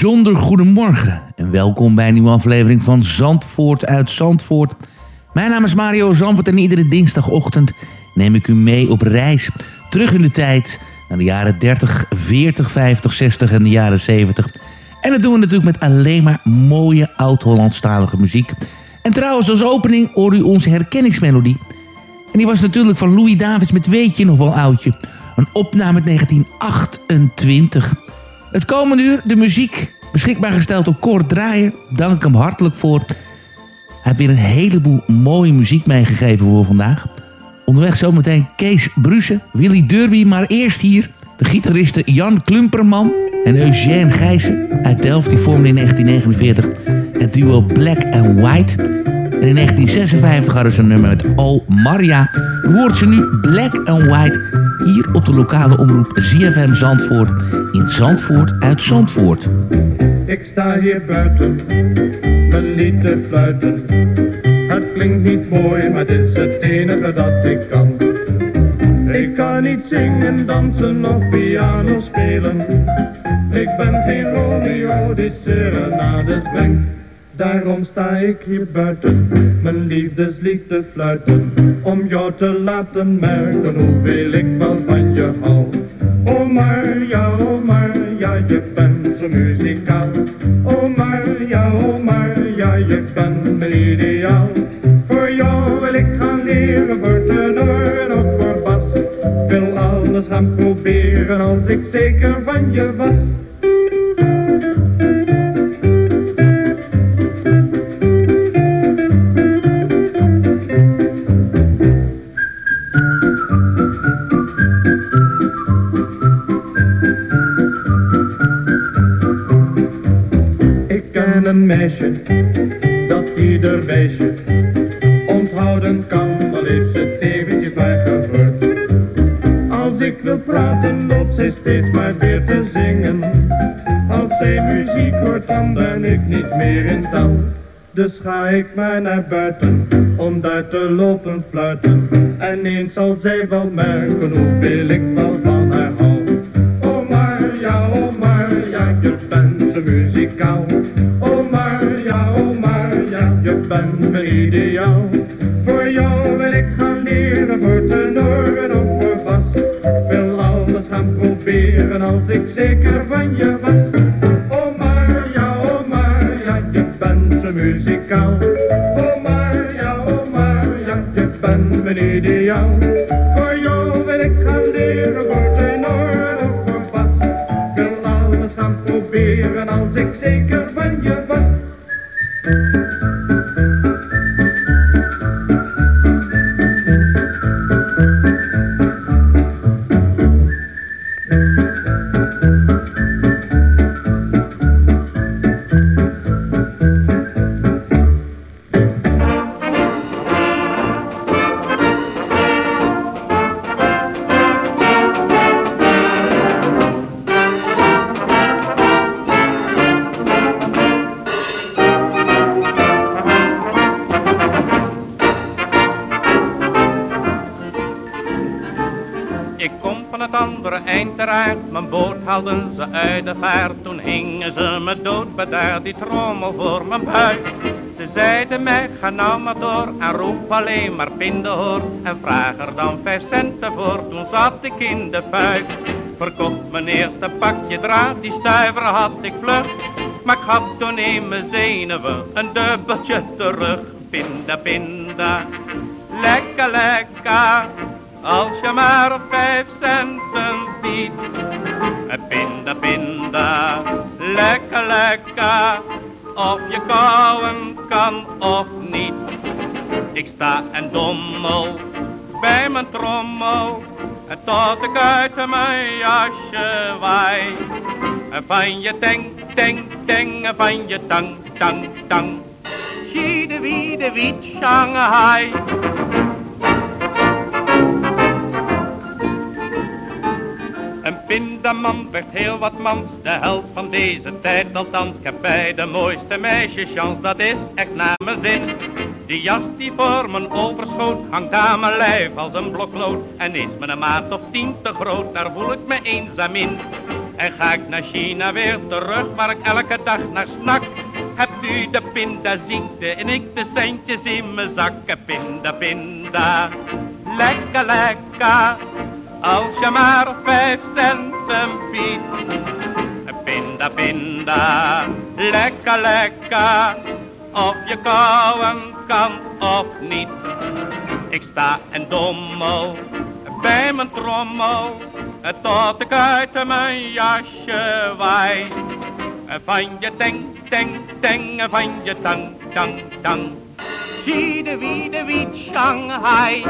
Bijzonder goedemorgen en welkom bij een nieuwe aflevering van Zandvoort uit Zandvoort. Mijn naam is Mario Zandvoort en iedere dinsdagochtend neem ik u mee op reis terug in de tijd naar de jaren 30, 40, 50, 60 en de jaren 70. En dat doen we natuurlijk met alleen maar mooie oud-Hollandstalige muziek. En trouwens als opening hoor u onze herkenningsmelodie. En die was natuurlijk van Louis Davids met Weet je nog wel oudje. Een opname uit 1928. Het komende uur de muziek, beschikbaar gesteld door Kort Draaier. Dank hem hartelijk voor. Hij heeft weer een heleboel mooie muziek meegegeven voor vandaag. Onderweg zometeen Kees Bruse, Willy Derby, maar eerst hier de gitaristen Jan Klumperman en Eugène Gijzen uit Delft. Die vormden in 1949 het duo Black and White. En in 1956 hadden ze een nummer met Oh Maria. Hoort ze nu Black and White hier op de lokale omroep ZFM Zandvoort in Zandvoort uit Zandvoort. Ik sta hier buiten, mijn lied te fluiten. Het klinkt niet mooi, maar het is het enige dat ik kan. Ik kan niet zingen, dansen of piano spelen. Ik ben geen Romeo die serenades brengt. Daarom sta ik hier buiten, mijn liefdeslied te fluiten. Om jou te laten merken hoeveel ik wel van je hou. Marja, oh Marja, je bent zo muzikaal. Marja, oh Marja, je bent mijn ideaal. Voor jou wil ik gaan leren, voor tenor en ook voor bas. Wil alles gaan proberen als ik zeker van je was. Om daar te lopen fluiten. En eens zal zij wel merken hoeveel ik wel van het andere eind mijn boot haalden ze uit de vaart. Toen hingen ze me dood bij daar die trommel voor mijn buik. Ze zeiden mij, ga nou maar door en roep alleen maar pindehoor. En vraag er dan vijf centen voor, toen zat ik in de fuik. Verkocht mijn eerste pakje draad, die stuiver had ik vlug. Maar ik gaf toen in mijn zenuwen een dubbeltje terug. Pinda, pinda, lekker, lekker. Als je maar vijf centen biedt. Pinda, pinda, lekker, lekker. Of je kouwen kan of niet. Ik sta en dommel bij mijn trommel. En tot ik uit mijn jasje waai. En van je teng, teng, teng. En van je tang, tang, tang. Schiede, wiede, wiet, Shanghai. Een pindaman werd heel wat mans, de held van deze tijd althans. Ik heb bij de mooiste meisjes chance, dat is echt naar mijn zin. Die jas die voor mijn overschoot, hangt aan mijn lijf als een blok lood. En is me een maat of tien te groot, daar voel ik me eenzaam in. En ga ik naar China weer terug, waar ik elke dag naar snak. Hebt u de pindaziekte en ik de centjes in mijn zak. Pinda, pinda, lekker, lekker. Als je maar vijf centen biedt. Pinda, pinda, lekker, lekker. Of je kouwen kan of niet. Ik sta en dommel bij mijn trommel. Tot ik uit mijn jasje waai. Van je teng, teng, teng. Van je tang, tang, tang. Zie de wie de wiet Shanghai.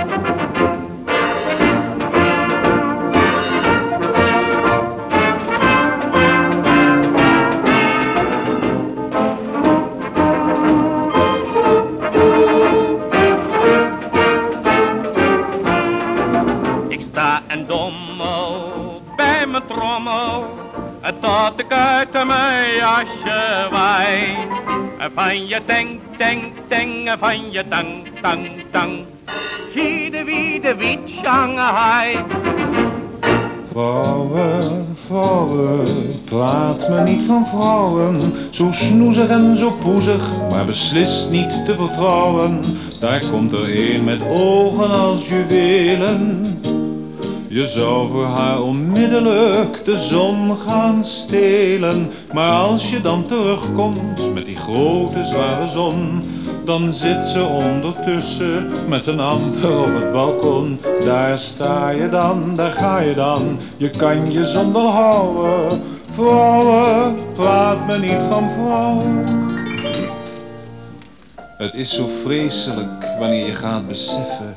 Mijn jasje waai. Van je denk, denk, denk, van je tang, tang, tang. Zie de wit Shanghai. Vrouwen, vrouwen, praat me niet van vrouwen. Zo snoezig en zo poezig, maar beslist niet te vertrouwen. Daar komt er een met ogen als juwelen. Je zou voor haar onmiddellijk de zon gaan stelen. Maar als je dan terugkomt met die grote zware zon, dan zit ze ondertussen met een ander op het balkon. Daar sta je dan, daar ga je dan, je kan je zon wel houden. Vrouwen, praat me niet van vrouwen. Het is zo vreselijk wanneer je gaat beseffen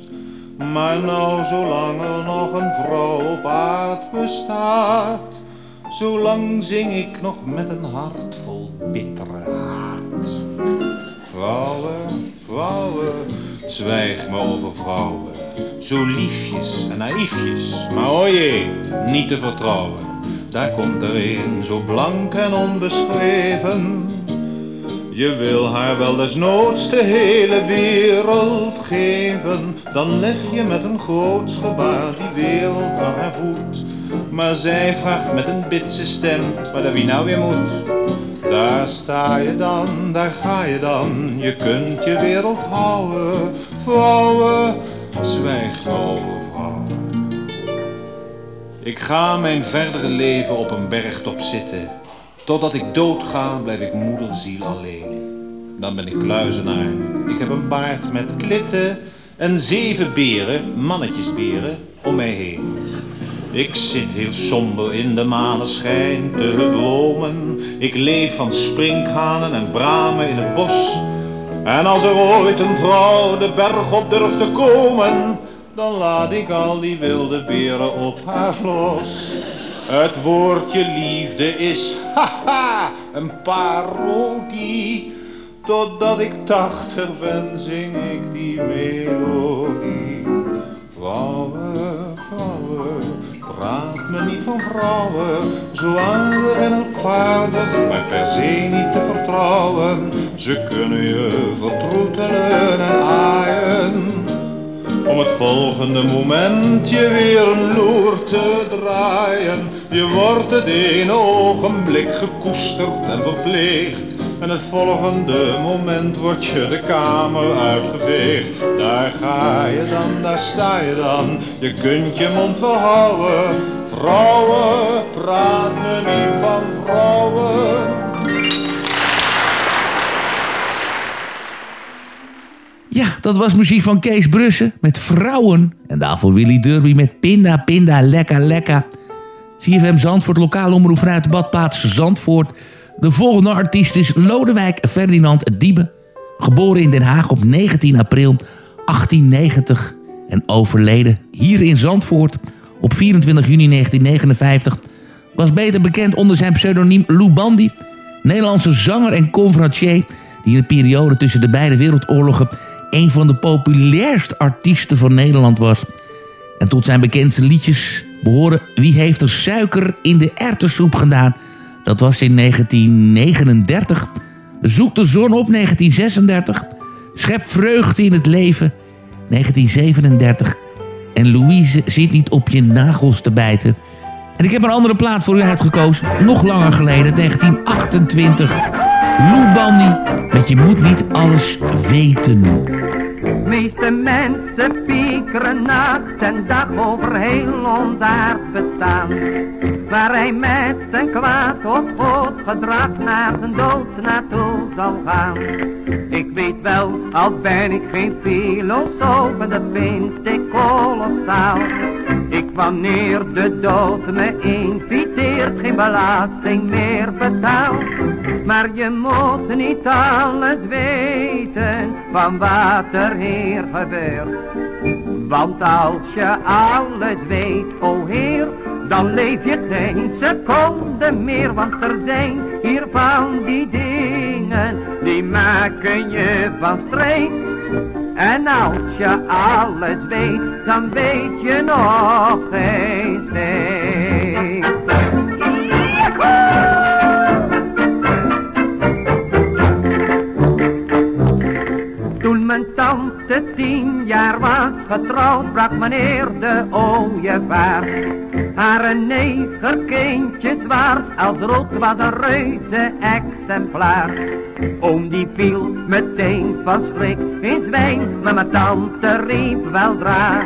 Maar nou, zolang er nog een vrouw op aard bestaat, zolang zing ik nog met een hart vol bittere haat. Vrouwen, vrouwen, zwijg me over vrouwen, zo liefjes en naïefjes, maar o jee, niet te vertrouwen. Daar komt er een zo blank en onbeschreven. Je wil haar wel desnoods de hele wereld geven, dan leg je met een groots gebaar die wereld aan haar voet. Maar zij vraagt met een bitse stem, waar wie nou weer moet. Daar sta je dan, daar ga je dan, je kunt je wereld houden. Vrouwen, zwijg over vrouwen. Ik ga mijn verdere leven op een bergtop zitten. Totdat ik doodga, blijf ik moederziel alleen. Dan ben ik kluizenaar. Ik heb een baard met klitten en zeven beren, mannetjesberen, om mij heen. Ik zit heel somber in de maneschijn te dromen. Ik leef van sprinkhanen en bramen in het bos. En als er ooit een vrouw de berg op durft te komen, dan laat ik al die wilde beren op haar los. Het woordje liefde is, haha, een parodie. Totdat ik tachtig ben, zing ik die melodie. Vrouwen, vrouwen, praat me niet van vrouwen. Zo aardig en opvaardig, maar per se niet te vertrouwen. Ze kunnen je vertroetelen en aaien. Om het volgende moment je weer een loer te draaien. Je wordt het ene ogenblik gekoesterd en verpleegd. En het volgende moment word je de kamer uitgeveegd. Daar ga je dan, daar sta je dan. Je kunt je mond wel houden. Vrouwen, praat me niet van vrouwen. Ja, dat was muziek van Kees Brussen met Vrouwen. En daarvoor Willy Derby met Pinda, Pinda, Lekka, Lekka. CFM Zandvoort, lokale omroep vanuit badplaats Zandvoort. De volgende artiest is Lodewijk Ferdinand Diebe. Geboren in Den Haag op 19 april 1890 en overleden hier in Zandvoort op 24 juni 1959... was beter bekend onder zijn pseudoniem Lou Bandy... Nederlandse zanger en conferencier... die in de periode tussen de beide wereldoorlogen... een van de populairste artiesten van Nederland was. En tot zijn bekendste liedjes behoren Wie heeft er suiker in de erwtensoep gedaan... Dat was in 1939. Zoek de zon op 1936. Schep vreugde in het leven 1937. En Louise zit niet op je nagels te bijten. En ik heb een andere plaat voor u uitgekozen. Nog langer geleden, 1928. Lou Bandy met Je moet niet alles weten. Meeste mensen piekeren nacht en dag over heel ons bestaan. Waar hij met zijn kwaad of goed gedrag naar zijn dood naartoe zal gaan. Ik weet wel, al ben ik geen filosoof en dat vind ik kolossaal. Ik Wanneer de dood me inviteert, geen belasting meer betaald. Maar je moet niet alles weten van wat er hier gebeurt. Want als je alles weet, o Heer, dan leef je geen seconde meer. Want er zijn hier van die dingen, die maken je van streek. En als je alles weet, dan weet je nog geen steek. Toen mijn tante getrouwd, brak meneer de ooievaar. Haar negerkindje zwart als rood was een reuze exemplaar. Oom die viel meteen van schrik in zwijn, maar mijn tante riep wel draag.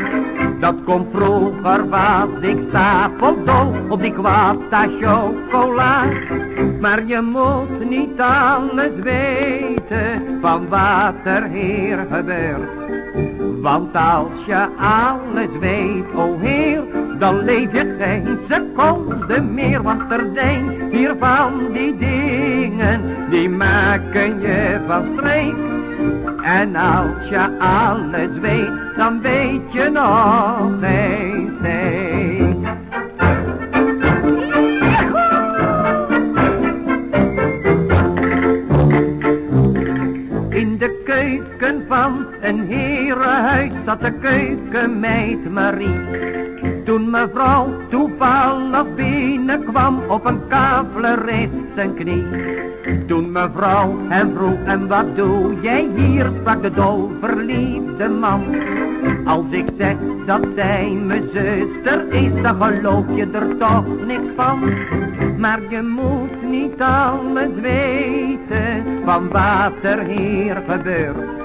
Dat komt vroeger was ik stapeldol op die kwata chocola. Maar je moet niet alles weten van wat er hier gebeurt. Want als je alles weet, o Heer, dan leef je geen seconde meer. Want er zijn hier van die dingen, die maken je van streek. En als je alles weet, dan weet je nog geen. Keuken een herenhuis zat de keukenmeid Marie. Toen mevrouw toevallig binnenkwam op een kavler zijn knie. Toen mevrouw hem vroeg en wat doe jij hier, sprak de dol verliefde man. Als ik zeg dat zij mijn zuster is, dan geloof je er toch niks van. Maar je moet niet alles weten van wat er hier gebeurt.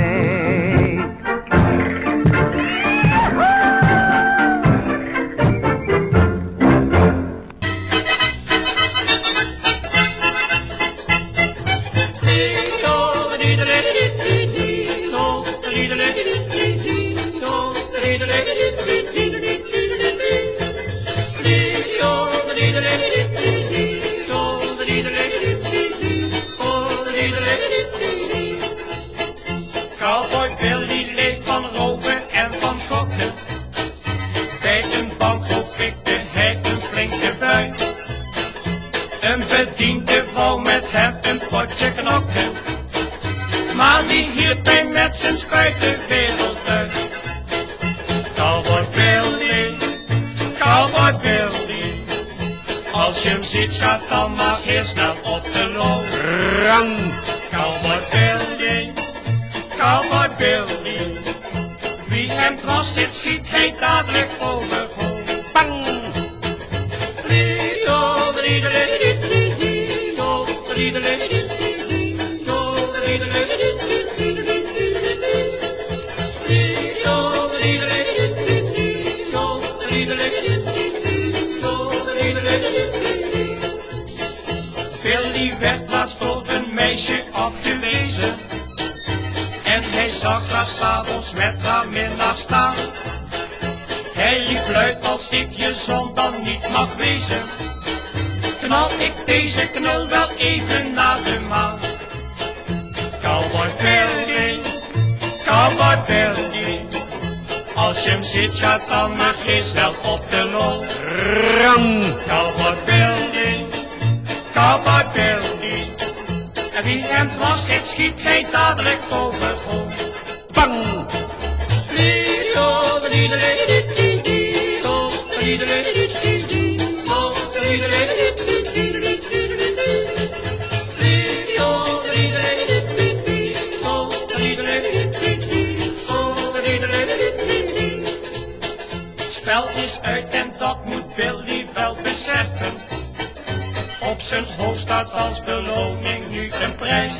zijn hoofd staat als beloning nu een prijs.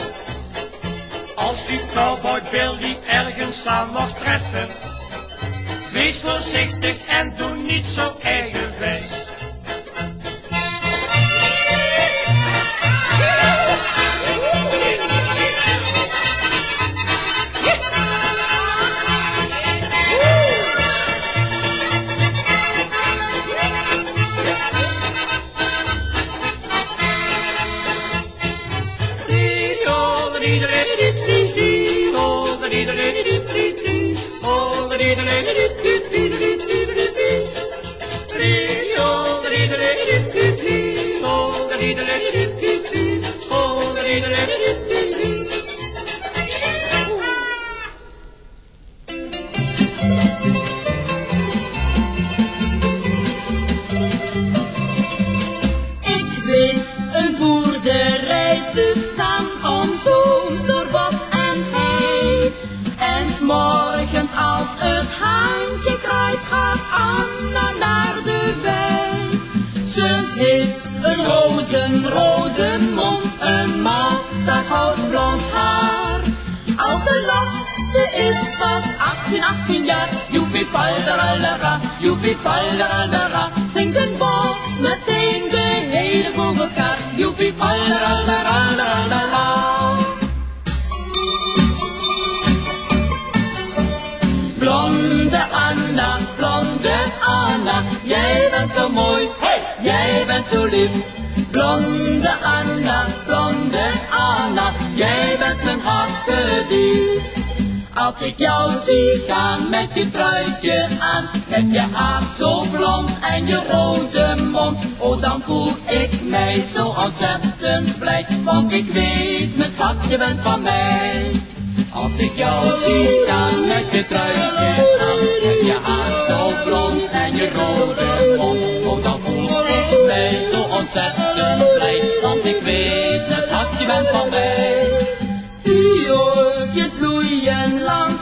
Als u cowboy Billy ergens aan mocht treffen. Wees voorzichtig en doe niet zo eigenwijs. Joepie falderaldera. Zingt een bos meteen de hele vogelschaar. Joepie falderalderalderaldera. Blonde Anna, blonde Anna, jij bent zo mooi, jij bent zo lief. Blonde Anna, blonde Anna, jij bent mijn hartedief. Als ik jou zie gaan met je truitje aan, met je haar zo blond en je rode mond, oh dan voel ik mij zo ontzettend blij, want ik weet, mijn schat, je bent van mij. Als ik jou zie gaan met je truitje aan, met je haar zo blond en je rode mond, oh dan voel ik mij zo ontzettend blij, want ik weet, mijn schat, je bent van mij.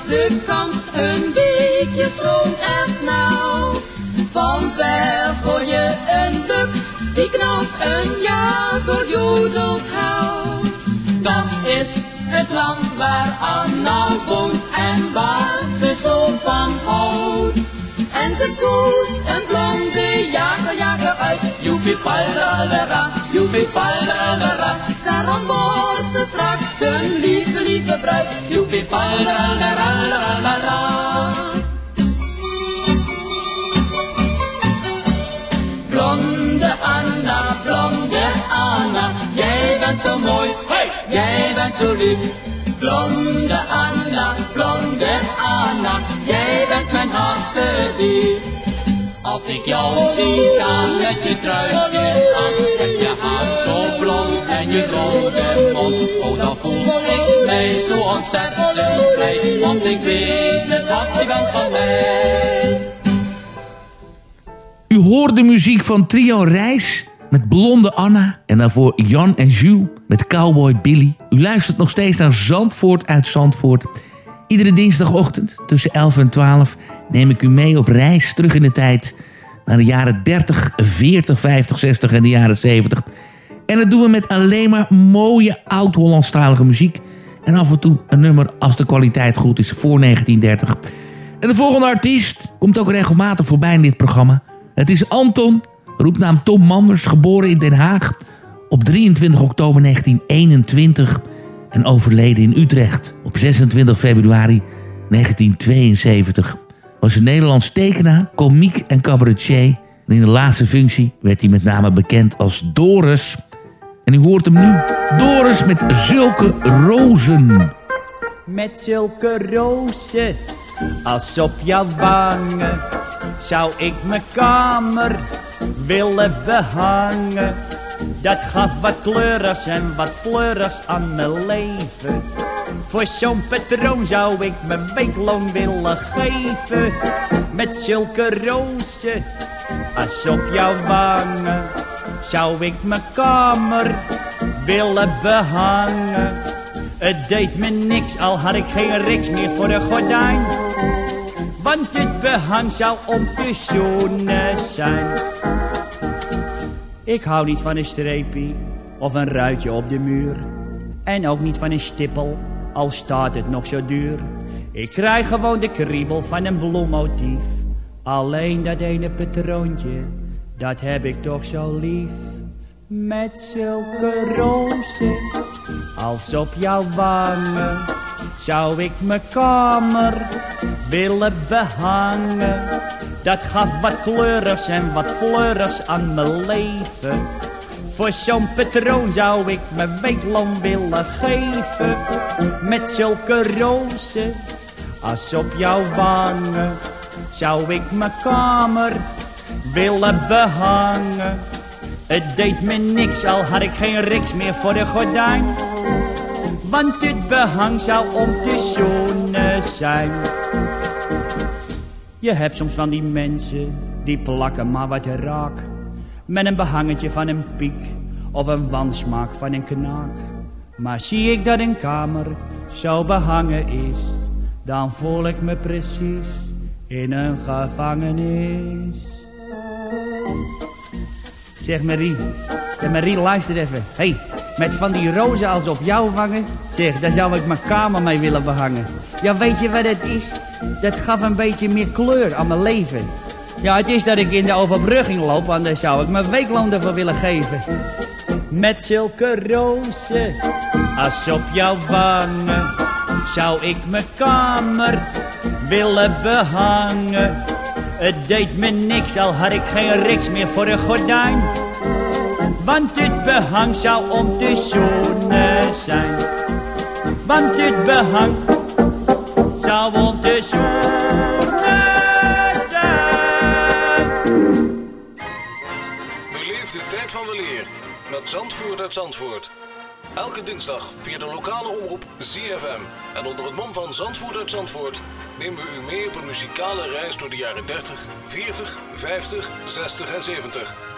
De kant, een beetje stroomt er snel. Van ver hoor je een buks, die knalt, een jager jodelt hel. Dat is het land waar Anna woont en waar ze zo van houdt. En ze koest een blonde jager, jager uit. Joepie palderaldera, joepie palderaldera. Daarom wordt ze straks een lieve, lieve bruid. Joepie palderalderalderalera. Blonde Anna, blonde Anna, jij bent zo mooi, jij bent zo lief. Blonde Anna, blonde Anna, jij bent mijn hartedief. Als ik jou zie gaan met je truitje aan, heb je haar zo blond en je rode mond. Oh, dan voel ik mij zo ontzettend blij, want ik weet, het schat, je bent van mij. U hoort de muziek van Trio Reis met Blonde Anna. En daarvoor Jan en Jules met Cowboy Billy. U luistert nog steeds naar Zandvoort uit Zandvoort. Iedere dinsdagochtend tussen 11 en 12 neem ik u mee op reis terug in de tijd... naar de jaren 30, 40, 50, 60 en de jaren 70. En dat doen we met alleen maar mooie oud-Hollandstalige muziek... en af en toe een nummer als de kwaliteit goed is voor 1930... En de volgende artiest komt ook regelmatig voorbij in dit programma. Het is Anton, roepnaam Tom Manders, geboren in Den Haag op 23 oktober 1921 en overleden in Utrecht op 26 februari 1972. Was een Nederlands tekenaar, komiek en cabaretier. En in de laatste functie werd hij met name bekend als Doris. En u hoort hem nu, Doris met zulke rozen. Met zulke rozen als op jouw wangen zou ik mijn kamer willen behangen. Dat gaf wat kleurigs en wat fleurigs aan mijn leven. Voor zo'n patroon zou ik mijn weekloon willen geven. Met zulke rozen als op jouw wangen zou ik mijn kamer willen behangen. Het deed me niks, al had ik geen riks meer voor de gordijn. Want dit behang zou om te zoenen zijn. Ik hou niet van een streepje of een ruitje op de muur. En ook niet van een stippel, al staat het nog zo duur. Ik krijg gewoon de kriebel van een bloemmotief. Alleen dat ene patroontje, dat heb ik toch zo lief. Met zulke rozen als op jouw wangen zou ik mijn kamer willen behangen. Dat gaf wat kleurigs en wat fleurigs aan mijn leven. Voor zo'n patroon zou ik mijn weekloon willen geven. Met zulke rozen als op jouw wangen zou ik mijn kamer willen behangen. Het deed me niks, al had ik geen riks meer voor de gordijn. Want dit behang zou om te zoenen zijn. Je hebt soms van die mensen, die plakken maar wat raak. Met een behangetje van een piek, of een wansmaak van een knaak. Maar zie ik dat een kamer zo behangen is, dan voel ik me precies in een gevangenis. Zeg Marie, ja, Marie luister even. hey, met van die rozen als op jou vangen, zeg, daar zou ik mijn kamer mee willen behangen. Ja, weet je wat het is? Dat gaf een beetje meer kleur aan mijn leven. Ja, het is dat ik in de overbrugging loop, anders zou ik mijn weekloon ervoor willen geven. Met zulke rozen als op jouw wangen, zou ik mijn kamer willen behangen. Het deed me niks, al had ik geen riks meer voor een gordijn. Want dit behang zou om te zoenen zijn. Want dit behang zou om te zoenen zijn. Beleef de tijd van weleer met Zandvoort uit Zandvoort. Elke dinsdag via de lokale omroep ZFM. En onder het mom van Zandvoort uit Zandvoort nemen we u mee op een muzikale reis door de jaren 30, 40, 50, 60 en 70.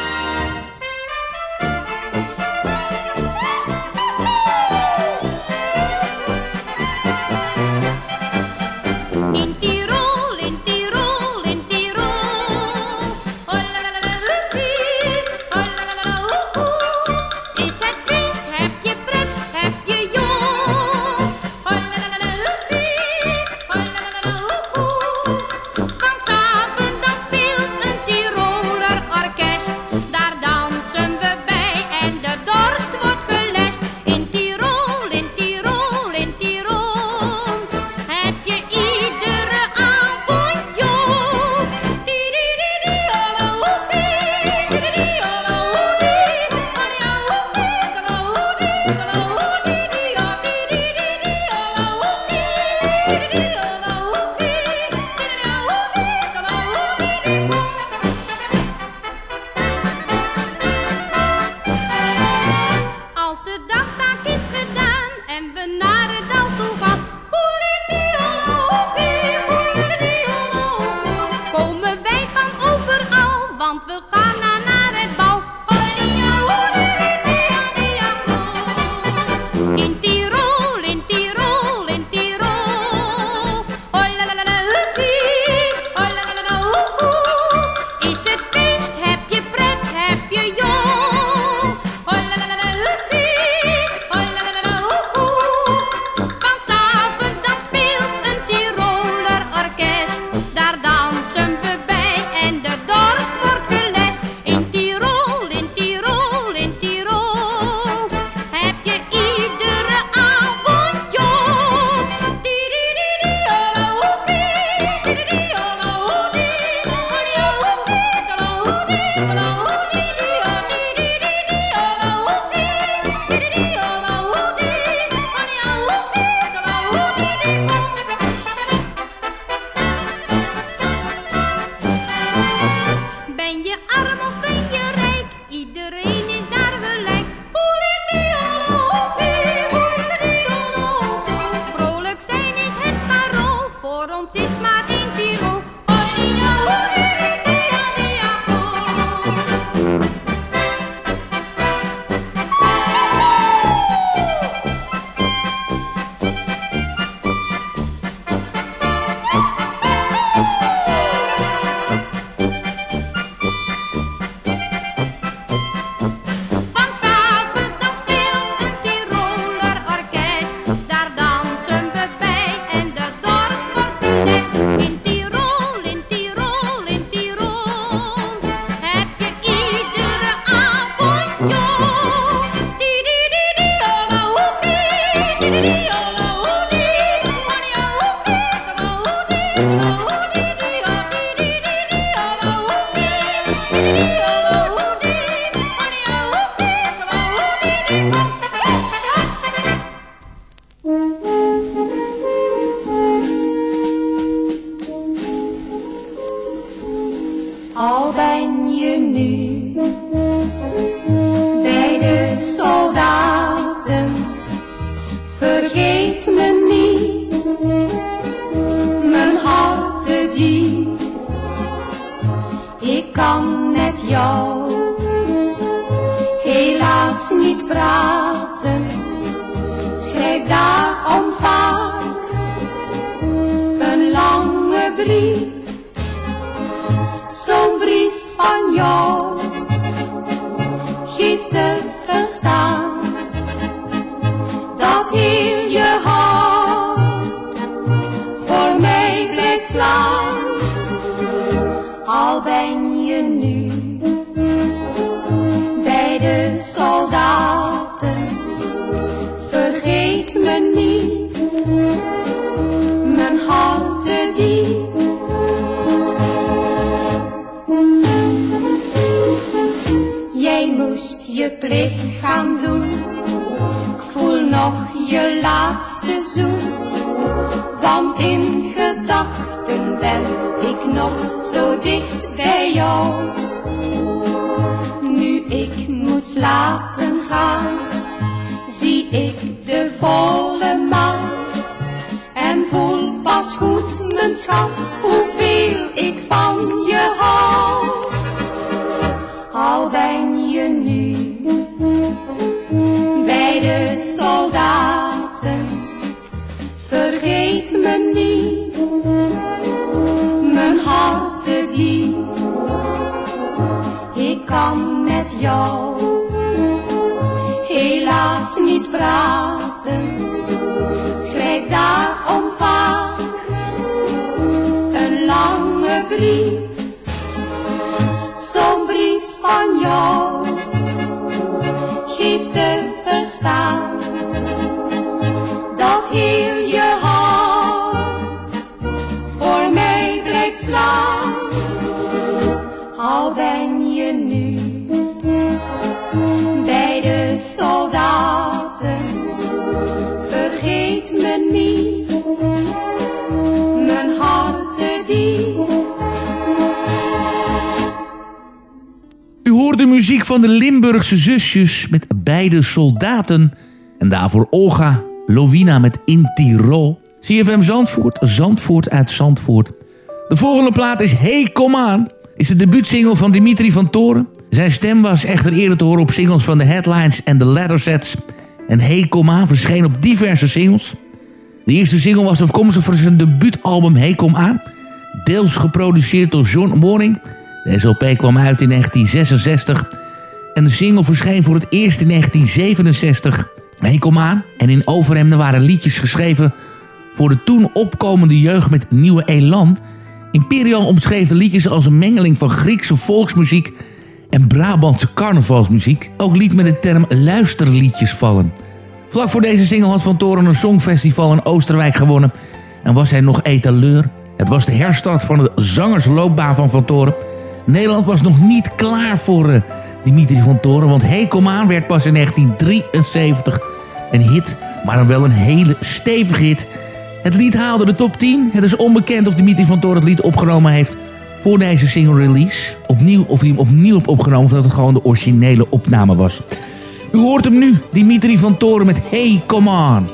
Al ben je nu bij de soldaten, vergeet me niet, mijn hartedief. Ik kan met jou helaas niet praten, Ik voel nog je laatste zoen. Want in gedachten ben ik nog zo dicht bij jou. Nu ik moet slapen gaan, zie ik de volle maan. En voel pas goed, mijn schat, hoeveel ik van je hou. Al ben je nu vergeet me niet, mijn hartedief. Ik kan met jou helaas niet praten, schrijf daarom vaak een lange brief. Zo'n brief van jou geeft te verstaan van de Limburgse zusjes met beide soldaten. En daarvoor Olga Lovina met In Tirol. CFM Zandvoort, Zandvoort uit Zandvoort. De volgende plaat is Hey Kom Aan. Is de debuutsingle van Dimitri van Toren. Zijn stem was echter eerder te horen op singles van de Headlines en de Lettersets. En Hey Kom Aan verscheen op diverse singles. De eerste single was afkomstig van zijn debuutalbum Hey Kom Aan. Deels geproduceerd door John Warning. De LP kwam uit in 1966 en de single verscheen voor het eerst in 1967. Hey, kom aan. En in Overhemden waren liedjes geschreven voor de toen opkomende jeugd met nieuwe elan. Imperial omschreef de liedjes als een mengeling van Griekse volksmuziek en Brabantse carnavalsmuziek. Ook liet men de term luisterliedjes vallen. Vlak voor deze single had Van Toren een songfestival in Oosterwijk gewonnen en was hij nog etaleur. Het was de herstart van de zangersloopbaan van Van Toren. Nederland was nog niet klaar voor eh, Dimitri van Toren, want Hey Kom Aan werd pas in 1973 een hit, maar dan wel een hele stevige hit. Het lied haalde de top 10. Het is onbekend of Dimitri van Toren het lied opgenomen heeft voor deze single release. Opnieuw, of hij hem opnieuw heeft opgenomen, of dat het gewoon de originele opname was. U hoort hem nu, Dimitri van Toren met Hey Come On.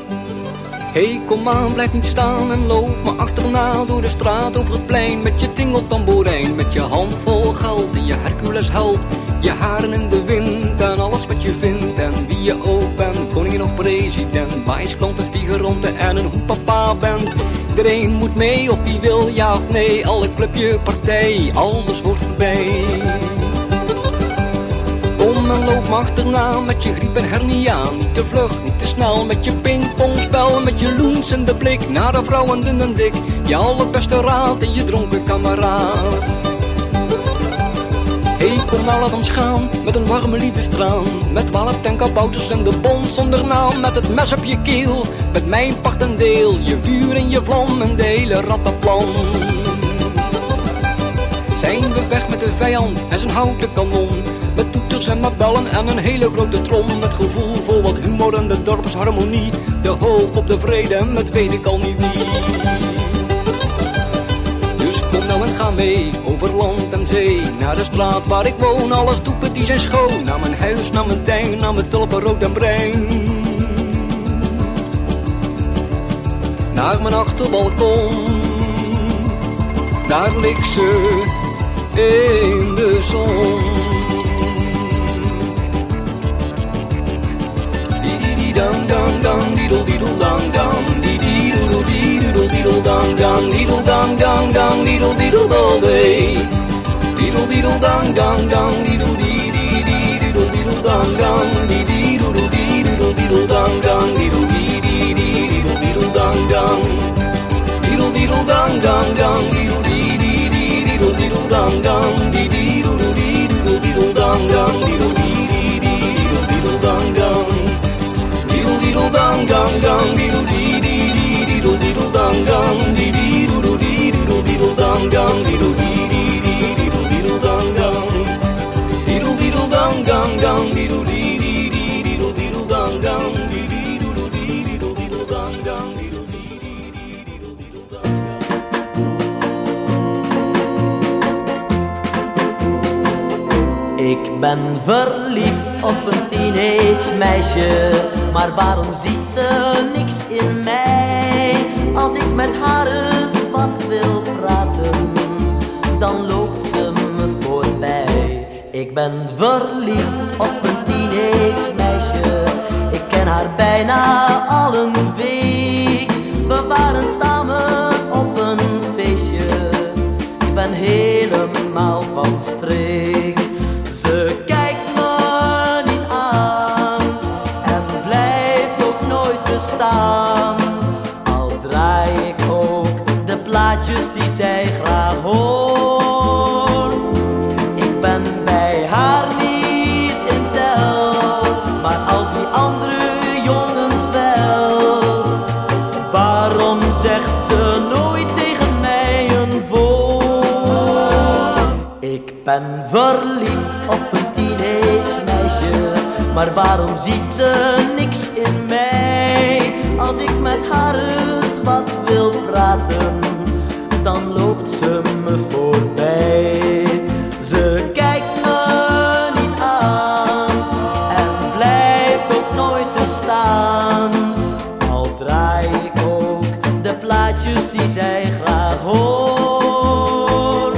Hey, kom aan, blijf niet staan en loop me achterna door de straat over het plein met je tingeltamboerijn, met je hand vol geld en je Hercules held, je haren in de wind en alles wat je vindt en wie je ook bent, koningin of president, maïsklanten, figuranten en een hoe papa bent. Iedereen moet mee of wie wil ja of nee, alle clubje, partij, alles hoort erbij. Kom en loop achterna met je griep en hernia. Niet te vlug, niet te snel met je pingpongspel. Met je loensende blik naar de vrouwen dun en dik. Je allerbeste raad en je dronken kameraad. Hey, kom nou laat ons gaan met een warme liefdestraan. Met twaalf tenkabouters en de bond zonder naam. Met het mes op je keel, met mijn pacht en deel. Je vuur en je vlam en de hele rattenplan. Zijn we weg met de vijand en zijn houten kanon Met toeters en mabellen en een hele grote trom Met gevoel voor wat humor en de dorpsharmonie De hoop op de vrede met weet ik al niet wie nou en ga mee over land en zee. Naar de straat waar ik woon, alles toepen zijn schoon. Naar mijn huis, naar mijn tuin, naar mijn tulpen rood en bruin. Naar mijn achterbalkon daar ligt ze in de zon. Dang dang dang diddle diddle dang dang. Di diddle diddle diddle dang dang diddle dang dang dang diddle diddle all day. Diddle diddle dang dang dang diddle di di di diddle diddle dang dang di diddle di diddle diddle dang dang diddle di di di diddle diddle dang dang. Diddle diddle dang dang dang diddle di di di diddle diddle dang dang di diddle di diddle diddle dang dang diddle di di ben verliefd op een teenage meisje, maar waarom ziet ze niks in mij? Als ik met haar eens wat wil praten, dan loopt ze me voorbij. Ik ben verliefd op een teenage meisje, ik ken haar bijna al een week. We waren samen maar waarom ziet ze niks in mij? Als ik met haar eens wat wil praten, dan loopt ze me voorbij. Ze kijkt me niet aan en blijft ook nooit te staan. Al draai ik ook de plaatjes die zij graag hoort.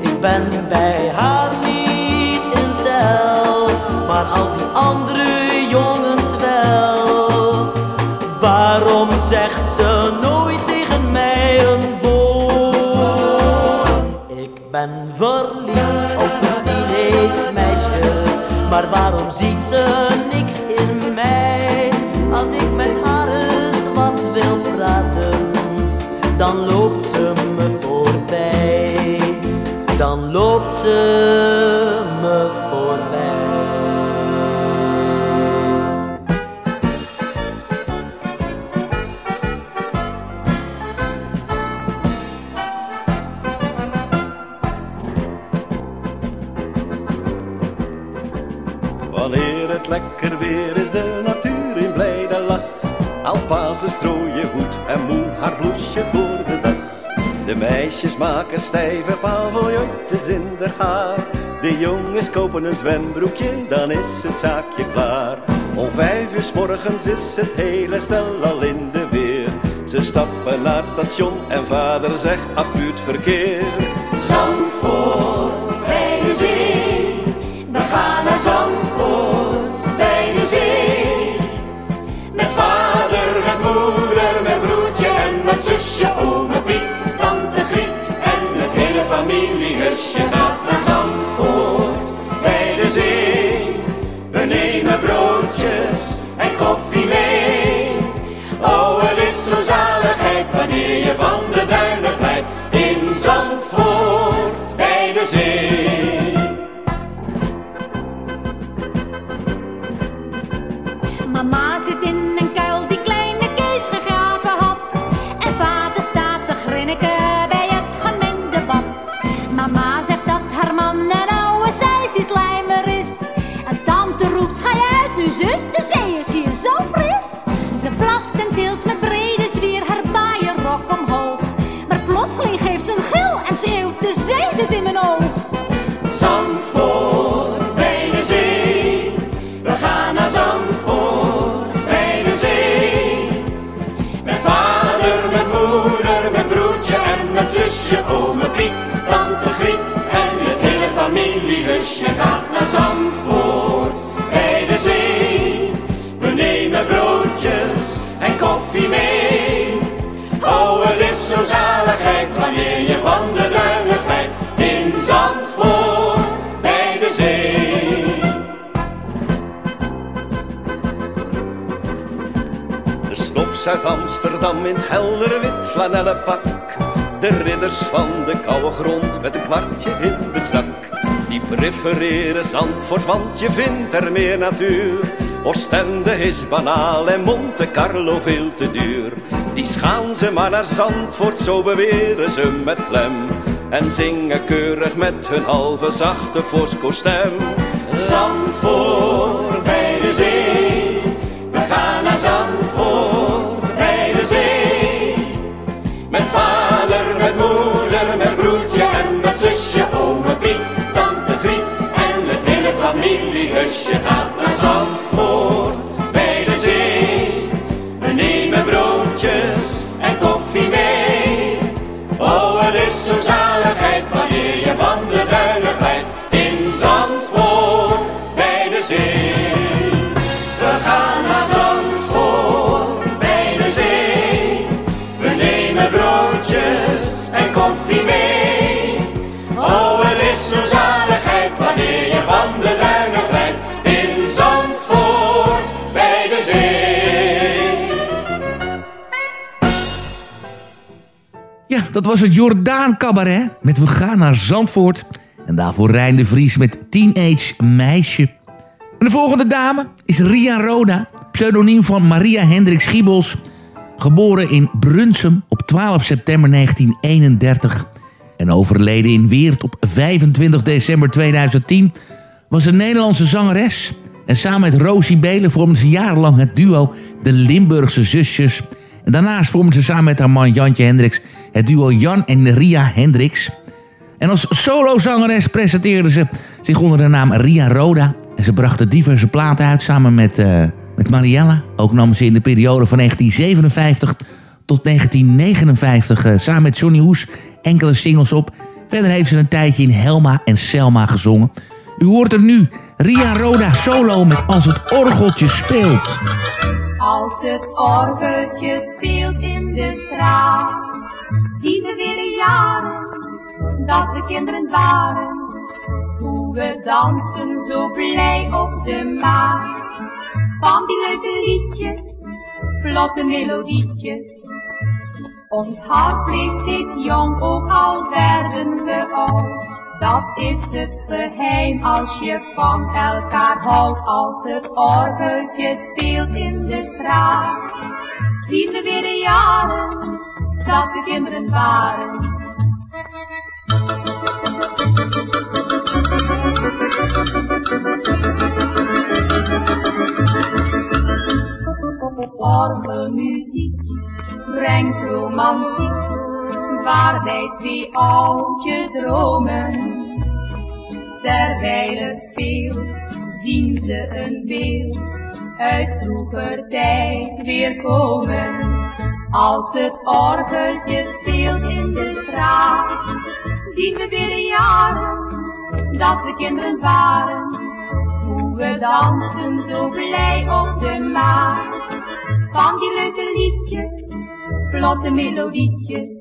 Ik ben bij haar niet in tel, maar al andere jongens wel. Waarom zegt ze nooit tegen mij een woord? Ik ben verliefd op een teenage meisje, maar waarom ziet ze niks in mij? Als ik met haar eens wat wil praten, dan loopt ze me voorbij. Dan loopt ze me Alpazen strooien hoed en moe haar bloesje voor de dag. De meisjes maken stijve paviljoentjes in haar haar. De jongens kopen een zwembroekje, dan is het zaakje klaar. Om vijf uur 's morgens is het hele stel al in de weer. Ze stappen naar het station en vader zegt, ach verkeer. Zandvoort en met zusje, zus, de zee is hier zo fris. Ze plast en tilt met brede zwier haar baaienrok omhoog. Maar plotseling geeft ze een gil en schreeuwt, de zee zit in mijn oog. Zandvoort bij de zee. We gaan naar Zandvoort bij de zee. Met vader, met moeder, met broertje en met zusje, ome Piet, tante Griet en het hele familiehusje gaat naar Zandvoort zo zaligheid wanneer je van de duinen glijdt in Zandvoort bij de zee. De snops uit Amsterdam in het heldere wit flanellen pak. De ridders van de koude grond met een kwartje in de zak. Die prefereren Zandvoort, want je vindt er meer natuur. Oostende is banaal en Monte Carlo veel te duur. Die schaan ze maar naar Zandvoort, zo beweren ze met klem. En zingen keurig met hun halve zachte Fosco-stem. Zandvoort bij de zee. We gaan naar Zandvoort bij de zee. Met vader, met moeder, met broertje en met zusje, ome Piet, tante Griet en het hele familiehusje gaat dat was het Jordaan Cabaret met We gaan naar Zandvoort. En daarvoor Rijn de Vries met Teenage Meisje. De volgende dame is Ria Roda, pseudoniem van Maria Hendrik Schiebels. Geboren in Brunsum op 12 september 1931 en overleden in Weert op 25 december 2010... was een Nederlandse zangeres. En samen met Rosie Belen vormden ze jarenlang het duo De Limburgse Zusjes... Daarnaast vormden ze samen met haar man Jantje Hendricks het duo Jan en Ria Hendricks. En als solozangeres presenteerde ze zich onder de naam Ria Roda. En ze brachten diverse platen uit samen met, eh, met Mariella. Ook nam ze in de periode van 1957 tot 1959 eh, samen met Johnny Hoes enkele singles op. Verder heeft ze een tijdje in Helma en Selma gezongen. U hoort er nu Ria Roda solo met Als het orgeltje speelt. Als het orgeltje speelt in de straat, zien we weer de jaren dat we kinderen waren. Hoe we dansten zo blij op de maat. Van die leuke liedjes, vlotte melodietjes. Ons hart bleef steeds jong, ook al werden we oud. Dat is het geheim als je van elkaar houdt. Als het orgeltje speelt in de straat. Zien we weer de jaren dat we kinderen waren. Orgelmuziek brengt romantiek, waarbij twee oudjes dromen. Terwijl het speelt, zien ze een beeld uit vroeger tijd weer komen. Als het orgeltje speelt in de straat, zien we weer de jaren dat we kinderen waren. Hoe we dansten zo blij op de maat. Van die leuke liedjes, vlotte melodietjes.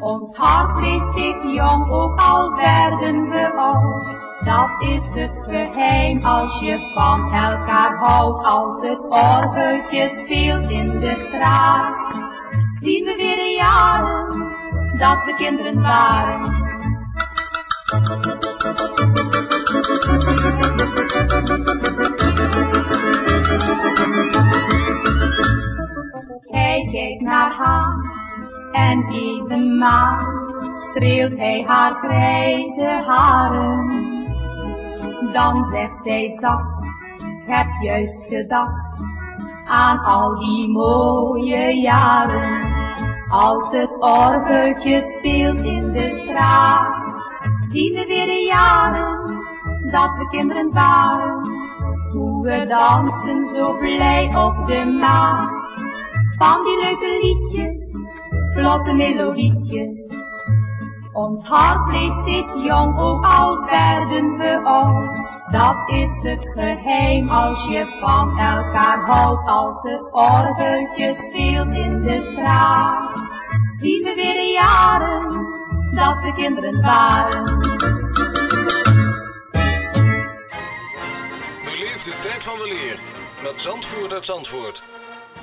Ons hart bleef steeds jong, ook al werden we oud. Dat is het geheim als je van elkaar houdt. Als het orgeltje speelt in de straat, zien we weer de jaren dat we kinderen waren. Hij kijkt naar haar en even maar streelt hij haar grijze haren. Dan zegt zij zacht, ik heb juist gedacht aan al die mooie jaren. Als het orgeltje speelt in de straat, zien we weer de jaren dat we kinderen waren. Hoe we dansten zo blij op de maat van die leuke liedjes, vlotte melodietjes. Ons hart bleef steeds jong, ook al werden we oud. Dat is het geheim als je van elkaar houdt. Als het orgeltje speelt in de straat, zien we weer de jaren dat we kinderen waren. Beleef de tijd van weleer met Zandvoort uit Zandvoort.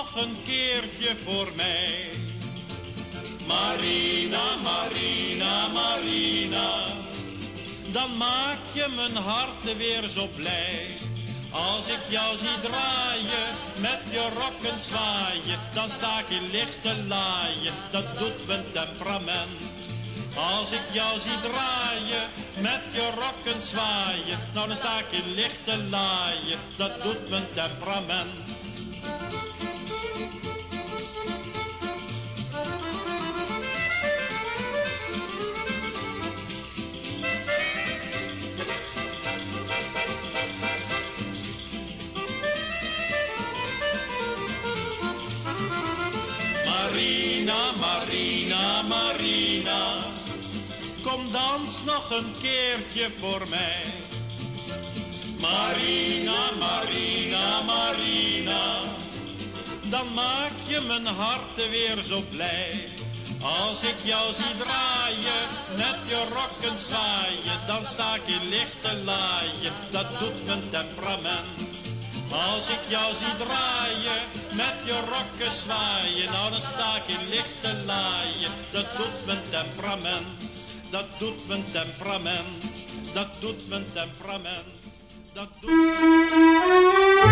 Nog een keertje voor mij. Marina, Marina, Marina, dan maak je mijn hart weer zo blij. Als ik jou zie draaien, met je rokken zwaaien, dan sta ik in lichte laaien, dat doet mijn temperament. Als ik jou zie draaien, met je rokken zwaaien, nou dan sta ik in lichte laaien, dat doet mijn temperament. Marina, Marina, kom dans nog een keertje voor mij. Marina, Marina, Marina, dan maak je mijn hart weer zo blij. Als ik jou zie draaien, met je rokken zwaaien, dan sta ik in lichte laaien, dat doet mijn temperament. Als ik jou zie draaien, met je rokken zwaaien, nou dan sta ik in lichte laaien, dat doet mijn temperament. Dat doet mijn temperament, dat doet mijn temperament, dat doet Bij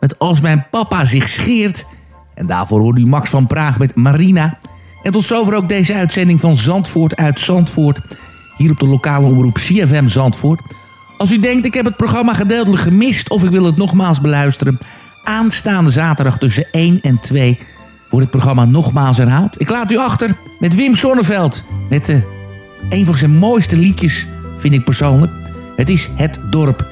met Als mijn papa zich scheert. En daarvoor hoorde u Max van Praag met Marina. En tot zover ook deze uitzending van Zandvoort uit Zandvoort. Hier op de lokale omroep CFM Zandvoort. Als u denkt, ik heb het programma gedeeltelijk gemist... of ik wil het nogmaals beluisteren... aanstaande zaterdag tussen 1 en 2 wordt het programma nogmaals herhaald. Ik laat u achter met Wim Sonneveld. Met de, een van zijn mooiste liedjes, vind ik persoonlijk. Het is Het Dorp.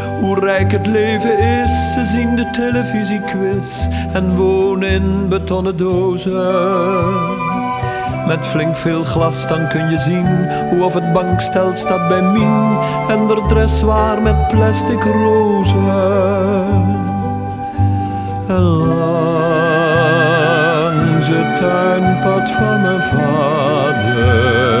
hoe rijk het leven is. Ze zien de televisiequiz en wonen in betonnen dozen. Met flink veel glas dan kun je zien hoe of het bankstel staat bij Mien en de dressoir met plastic rozen. En langs het tuinpad van mijn vader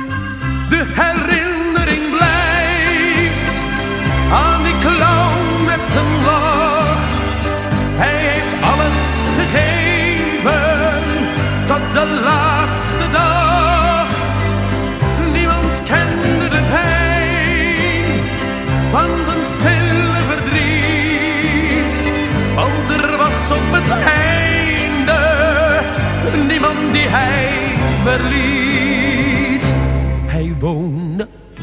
De herinnering blijft aan die clown met zijn lach. Hij heeft alles gegeven tot de laatste dag. Niemand kende de pijn van zijn stille verdriet. Want er was op het einde niemand die hij verliet.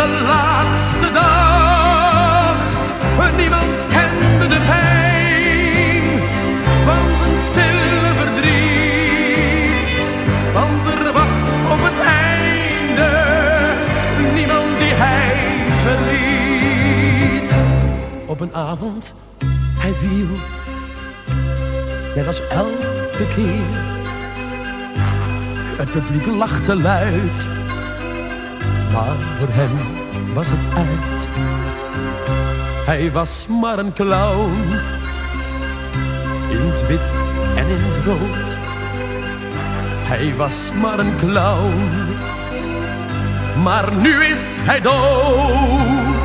de laatste dag. Niemand kende de pijn van zijn stille verdriet. Want er was op het einde niemand die hij verliet. Op een avond, hij viel, net als elke keer. Het publiek lachte luid, maar voor hem was het uit. Hij was maar een clown. In het wit en in het rood. Hij was maar een clown. Maar nu is hij dood.